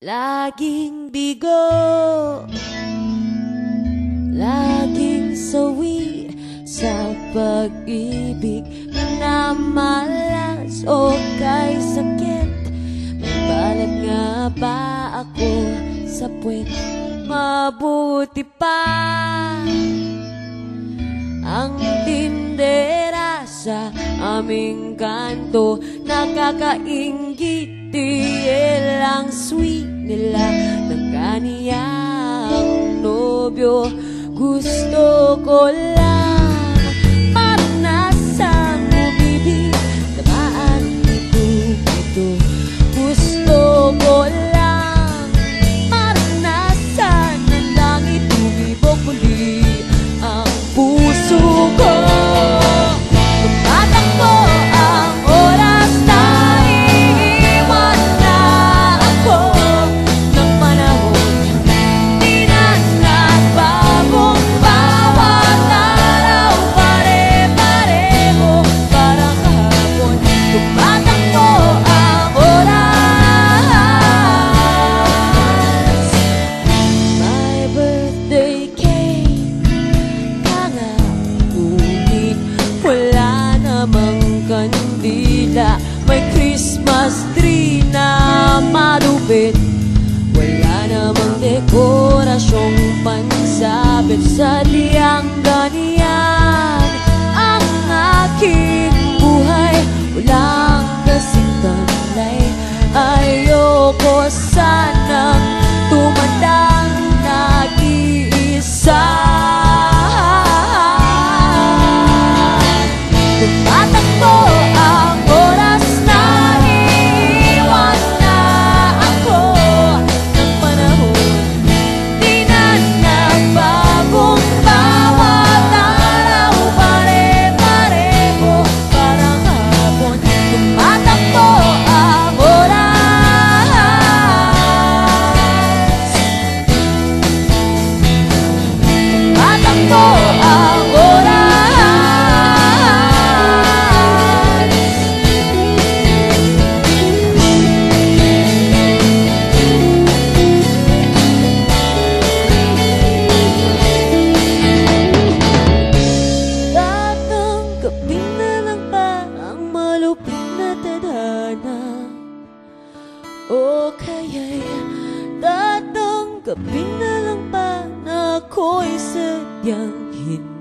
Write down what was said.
Laging bigo. Laging sawi Sa pag-ibig Na malas o kay sakit. May balag nga ba ako Sa puwet? Mabuti pa. Ang tindera sa aming kanto Nakakaingit Dahil ang sweet nila Ng kaniyang nobyo. Gusto ko lang kandila May Christmas tree na madupit Wala namang dekorasyong pansabit Sadyang ganyan Ang aking buhay Walang kasing tanlay Ayoko sanang O kaya'y tatanggapin na lang ba na ako'y sadyang hindi?